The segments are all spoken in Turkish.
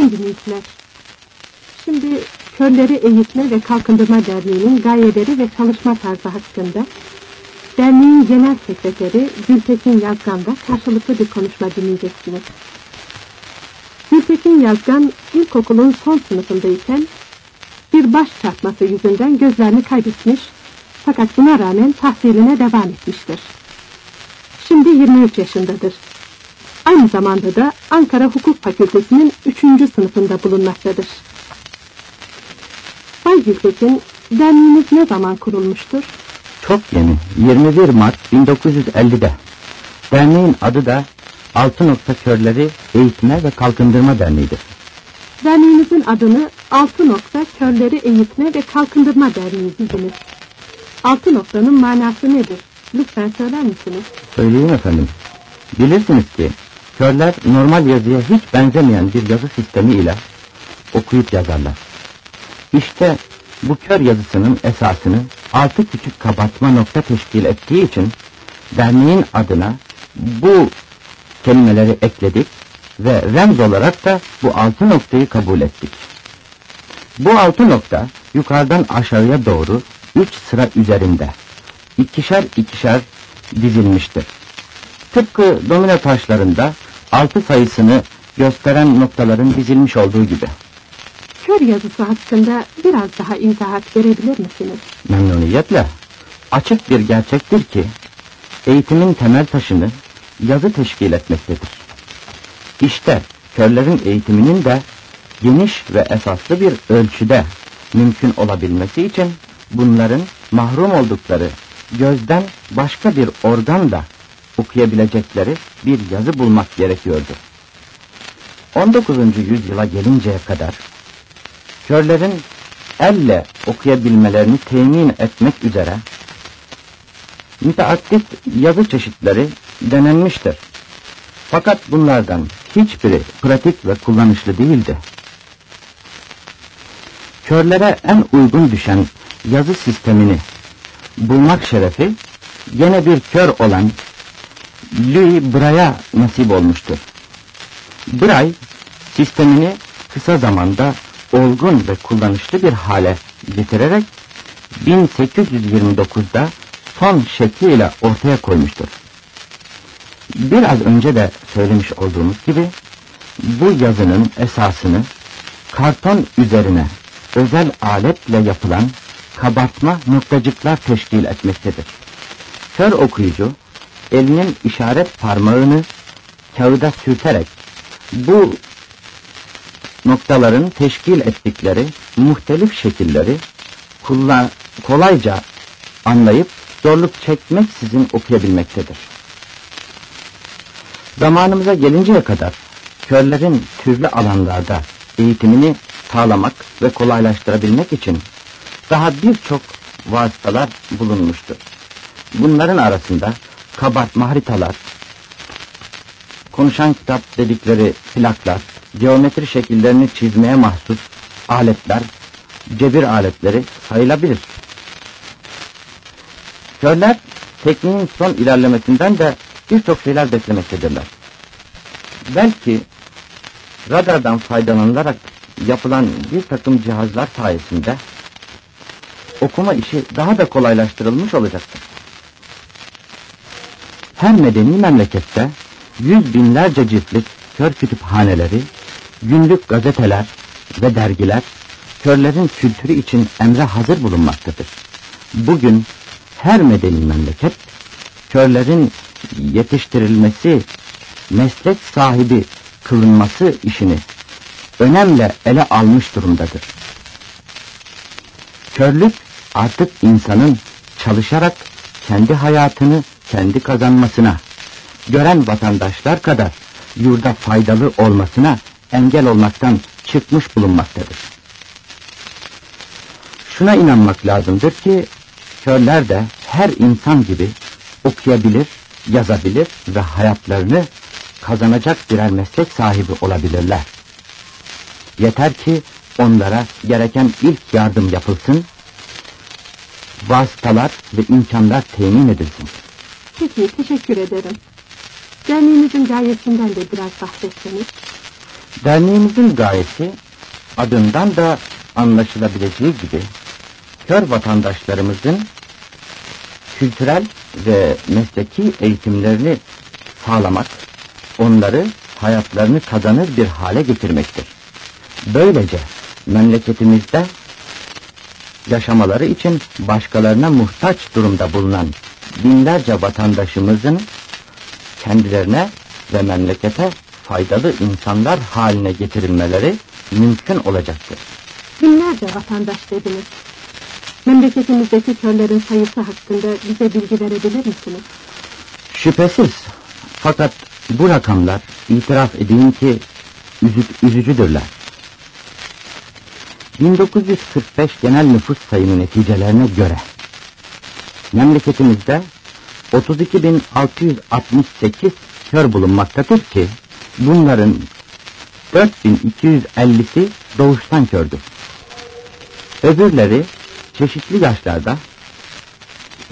Sayın dinleyiciler, şimdi Körleri Eğitme ve Kalkındırma Derneği'nin gayeleri ve çalışma tarzı hakkında derneğin genel sekreteri Gültekin Yazgan'da karşılıklı bir konuşma dinleyeceksiniz. Gültekin Yazgan ilkokulun son sınıfındayken bir baş çarpması yüzünden gözlerini kaybetmiş fakat buna rağmen tahsiline devam etmiştir. Şimdi 23 yaşındadır. Aynı zamanda da Ankara Hukuk Fakültesi'nin 3. sınıfında bulunmaktadır. Bay Gültekin, derneğiniz ne zaman kurulmuştur? Çok yeni. 21 Mart 1950'de. Derneğin adı da Altı Nokta Körleri Eğitme ve Kalkındırma Derneği'dir. Derneğinizin adını Altı Nokta Körleri Eğitme ve Kalkındırma Derneği bildiniz. Altı noktanın manası nedir? Lütfen söyler misiniz? Söyleyeyim efendim. Bilirsiniz ki körler normal yazıya hiç benzemeyen bir yazı sistemi ile okuyup yazarlar. İşte bu kör yazısının esasını altı küçük kabartma nokta teşkil ettiği için derneğin adına bu kelimeleri ekledik ve remz olarak da bu altı noktayı kabul ettik. Bu altı nokta yukarıdan aşağıya doğru üç sıra üzerinde ikişer ikişer dizilmiştir. Tıpkı domino taşlarında altı sayısını gösteren noktaların dizilmiş olduğu gibi. Kör yazısı hakkında biraz daha izahat verebilir misiniz? Memnuniyetle. Açık bir gerçektir ki eğitimin temel taşını yazı teşkil etmektedir. İşte körlerin eğitiminin de geniş ve esaslı bir ölçüde mümkün olabilmesi için bunların mahrum oldukları gözden başka bir organla okuyabilecekleri bir yazı bulmak gerekiyordu. 19. yüzyıla gelinceye kadar körlerin elle okuyabilmelerini temin etmek üzere müteaddit yazı çeşitleri denenmiştir. Fakat bunlardan hiçbiri pratik ve kullanışlı değildi. Körlere en uygun düşen yazı sistemini bulmak şerefi gene bir kör olan Louis Braille'a nasip olmuştur. Braille sistemini kısa zamanda olgun ve kullanışlı bir hale getirerek 1829'da son şekliyle ortaya koymuştur. Biraz önce de söylemiş olduğumuz gibi bu yazının esasını karton üzerine özel aletle yapılan kabartma noktacıklar teşkil etmektedir. Kör okuyucu elinin işaret parmağını kağıda sürterek bu noktaların teşkil ettikleri muhtelif şekilleri kullan kolayca anlayıp zorluk çekmeksizin okuyabilmektedir. Zamanımıza gelinceye kadar körlerin türlü alanlarda eğitimini sağlamak ve kolaylaştırabilmek için daha birçok vasıtalar bulunmuştur. Bunların arasında kabartma haritalar, konuşan kitap dedikleri plaklar, geometri şekillerini çizmeye mahsus aletler, cebir aletleri sayılabilir. Körler tekniğin son ilerlemesinden de birçok şeyler beklemektedirler. Belki radardan faydalanılarak yapılan bir takım cihazlar sayesinde okuma işi daha da kolaylaştırılmış olacaktır. Her medeni memlekette yüz binlerce ciltlik kör kütüphaneleri, günlük gazeteler ve dergiler körlerin kültürü için emre hazır bulunmaktadır. Bugün her medeni memleket körlerin yetiştirilmesi, meslek sahibi kılınması işini önemle ele almış durumdadır. Körlük artık insanın çalışarak kendi hayatını kendi kazanmasına, gören vatandaşlar kadar yurda faydalı olmasına engel olmaktan çıkmış bulunmaktadır. Şuna inanmak lazımdır ki körler de her insan gibi okuyabilir, yazabilir ve hayatlarını kazanacak birer meslek sahibi olabilirler. Yeter ki onlara gereken ilk yardım yapılsın, vasıtalar ve imkanlar temin edilsin. Peki, teşekkür ederim. Derneğinizin gayesinden de biraz bahsetseniz. Derneğimizin gayesi adından da anlaşılabileceği gibi kör vatandaşlarımızın kültürel ve mesleki eğitimlerini sağlamak, onları hayatlarını kazanır bir hale getirmektir. Böylece memleketimizde yaşamaları için başkalarına muhtaç durumda bulunan binlerce vatandaşımızın kendilerine ve memlekete faydalı insanlar haline getirilmeleri mümkün olacaktır. Binlerce vatandaş dediniz. Memleketimizdeki körlerin sayısı hakkında bize bilgi verebilir misiniz? Şüphesiz. Fakat bu rakamlar itiraf edeyim ki üzü- üzücüdürler. 1945 genel nüfus sayımı neticelerine göre memleketimizde 32.668 kör bulunmaktadır ki bunların 4250'si doğuştan kördür. Öbürleri çeşitli yaşlarda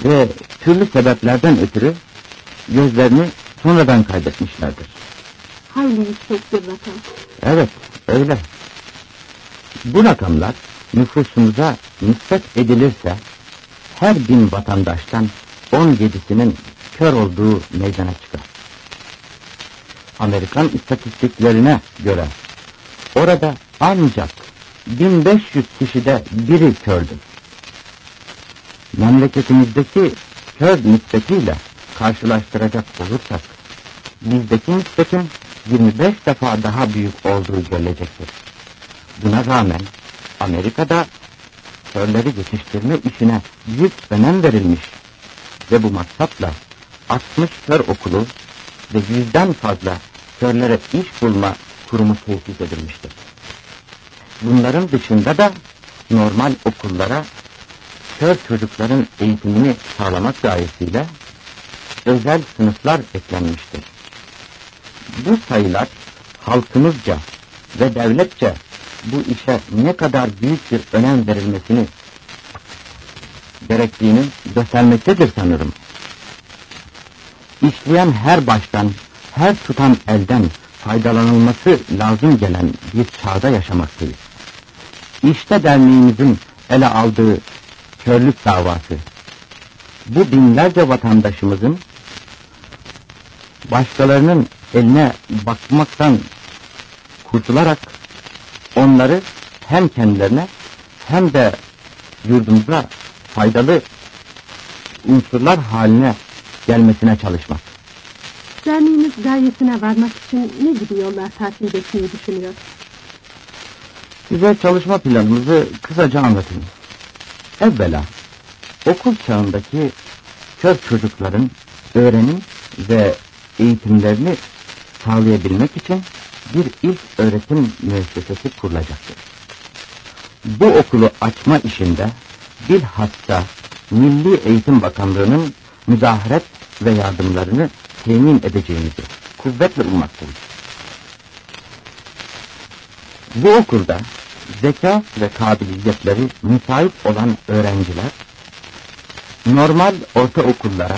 ve türlü sebeplerden ötürü gözlerini sonradan kaybetmişlerdir. Hayli yüksek bir rakam. Evet, öyle. Bu rakamlar nüfusumuza nispet edilirse her bin vatandaştan 17'sinin kör olduğu meydana çıkar. Amerikan istatistiklerine göre orada ancak 1500 kişide biri kördür. Memleketimizdeki kör nispetiyle karşılaştıracak olursak bizdeki nispetin 25 defa daha büyük olduğu görülecektir. Buna rağmen Amerika'da körleri yetiştirme işine büyük önem verilmiş ve bu maksatla 60 kör okulu ve yüzden fazla körlere iş bulma kurumu tesis edilmiştir. Bunların dışında da normal okullara kör çocukların eğitimini sağlamak gayesiyle özel sınıflar eklenmiştir. Bu sayılar halkımızca ve devletçe bu işe ne kadar büyük bir önem verilmesini gerektiğini göstermektedir sanırım. İşleyen her baştan, her tutan elden faydalanılması lazım gelen bir çağda yaşamaktayız. İşte derneğimizin ele aldığı körlük davası. Bu binlerce vatandaşımızın başkalarının eline bakmaktan kurtularak onları hem kendilerine hem de yurdumuza faydalı unsurlar haline gelmesine çalışmak. Derneğiniz gayesine varmak için ne gibi yollar takip etmeyi düşünüyor? Size çalışma planımızı kısaca anlatayım. Evvela okul çağındaki kör çocukların öğrenim ve eğitimlerini sağlayabilmek için bir ilk öğretim müessesesi kurulacaktır. Bu okulu açma işinde bilhassa Milli Eğitim Bakanlığı'nın müdaharet ve yardımlarını temin edeceğimizi kuvvetle ummaktayız. Bu okulda zeka ve kabiliyetleri müsait olan öğrenciler normal ortaokullara,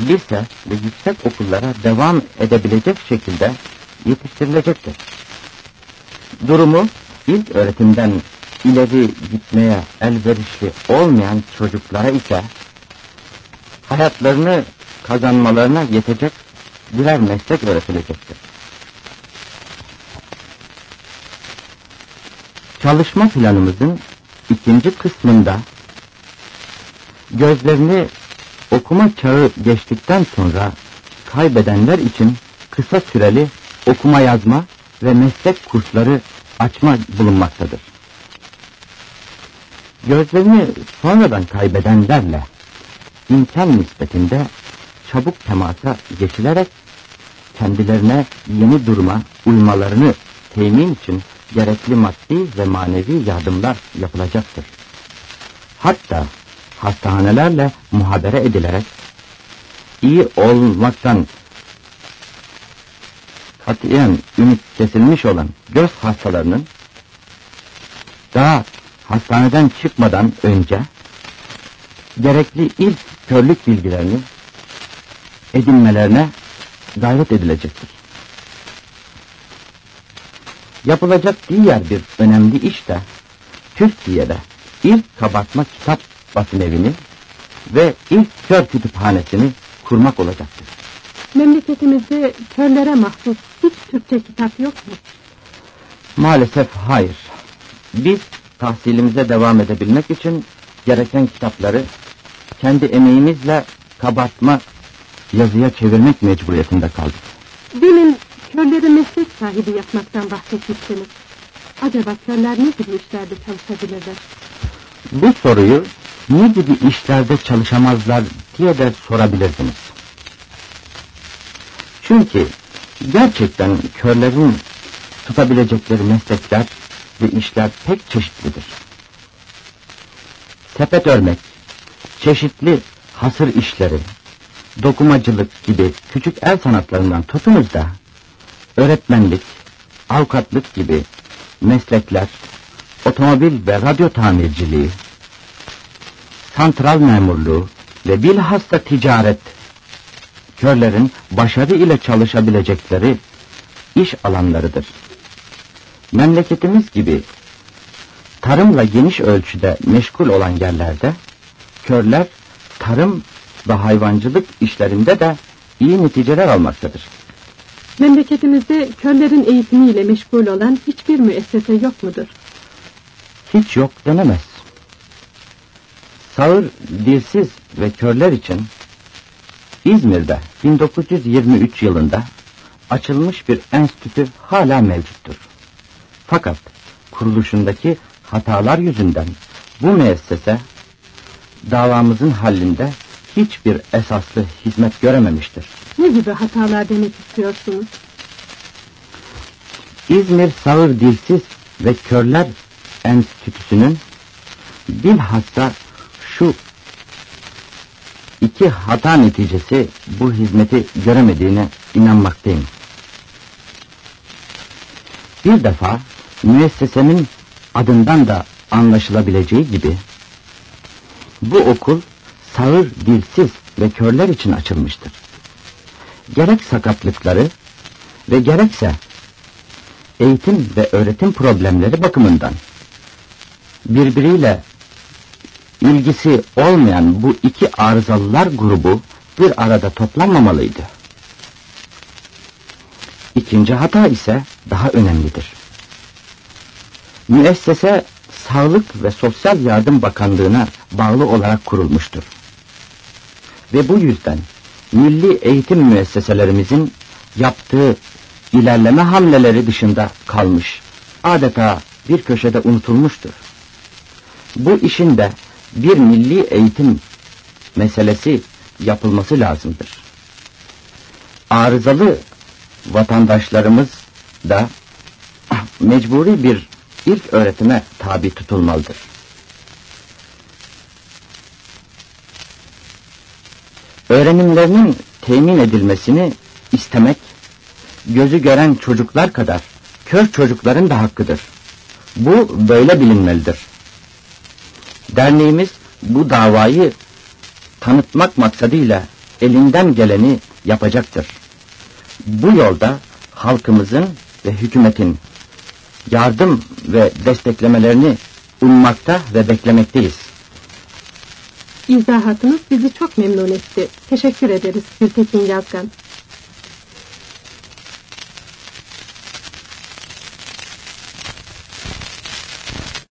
lise ve yüksek okullara devam edebilecek şekilde yetiştirilecektir. Durumu ilk öğretimden ileri gitmeye elverişli olmayan çocuklara ise hayatlarını kazanmalarına yetecek birer meslek öğretilecektir. Çalışma planımızın ikinci kısmında gözlerini okuma çağı geçtikten sonra kaybedenler için kısa süreli okuma yazma ve meslek kursları açma bulunmaktadır. Gözlerini sonradan kaybedenlerle imkan nispetinde çabuk temasa geçilerek kendilerine yeni duruma uymalarını temin için gerekli maddi ve manevi yardımlar yapılacaktır. Hatta hastanelerle muhabere edilerek iyi olmaktan katiyen ümit kesilmiş olan göz hastalarının daha hastaneden çıkmadan önce gerekli ilk körlük bilgilerini edinmelerine gayret edilecektir. Yapılacak diğer bir önemli iş de Türkiye'de ilk kabartma kitap basım evini ve ilk kör kütüphanesini kurmak olacaktır. Memleketimizde körlere mahsus hiç Türkçe kitap yok mu? Maalesef hayır. Biz tahsilimize devam edebilmek için gereken kitapları kendi emeğimizle kabartma yazıya çevirmek mecburiyetinde kaldık. Demin körleri meslek sahibi yapmaktan bahsetmiştiniz. Acaba körler ne gibi işlerde çalışabilirler? Bu soruyu ne gibi işlerde çalışamazlar diye de sorabilirsiniz. Çünkü gerçekten körlerin tutabilecekleri meslekler ve işler pek çeşitlidir. Sepet örmek, çeşitli hasır işleri, dokumacılık gibi küçük el sanatlarından tutunuz da öğretmenlik, avukatlık gibi meslekler, otomobil ve radyo tamirciliği, santral memurluğu ve bilhassa ticaret, körlerin başarı ile çalışabilecekleri iş alanlarıdır. Memleketimiz gibi tarımla geniş ölçüde meşgul olan yerlerde körler tarım ve hayvancılık işlerinde de iyi neticeler almaktadır. Memleketimizde körlerin eğitimiyle meşgul olan hiçbir müessese yok mudur? Hiç yok denemez. Sağır, dilsiz ve körler için İzmir'de 1923 yılında açılmış bir enstitü hala mevcuttur. Fakat kuruluşundaki hatalar yüzünden bu müessese davamızın hallində hiçbir esaslı hizmet görememiştir. Ne gibi hatalar demek istiyorsunuz? İzmir Sağır Dilsiz ve Körler Enstitüsü'nün bilhassa şu iki hata neticesi bu hizmeti göremediğine inanmaktayım. Bir defa müessesenin adından da anlaşılabileceği gibi bu okul sağır, dilsiz ve körler için açılmıştır. Gerek sakatlıkları ve gerekse eğitim ve öğretim problemleri bakımından birbiriyle ilgisi olmayan bu iki arızalılar grubu bir arada toplanmamalıydı. İkinci hata ise daha önemlidir. Müessese Sağlık ve Sosyal Yardım Bakanlığı'na bağlı olarak kurulmuştur. Ve bu yüzden milli eğitim müesseselerimizin yaptığı ilerleme hamleleri dışında kalmış, adeta bir köşede unutulmuştur. Bu işin de bir milli eğitim meselesi yapılması lazımdır. Arızalı vatandaşlarımız da mecburi bir ilk öğretime tabi tutulmalıdır. Öğrenimlerinin temin edilmesini istemek, gözü gören çocuklar kadar kör çocukların da hakkıdır. Bu böyle bilinmelidir. Derneğimiz bu davayı tanıtmak maksadıyla elinden geleni yapacaktır. Bu yolda halkımızın ve hükümetin yardım ve desteklemelerini ummakta ve beklemekteyiz. İzahatınız bizi çok memnun etti. Teşekkür ederiz Gültekin Yazgan.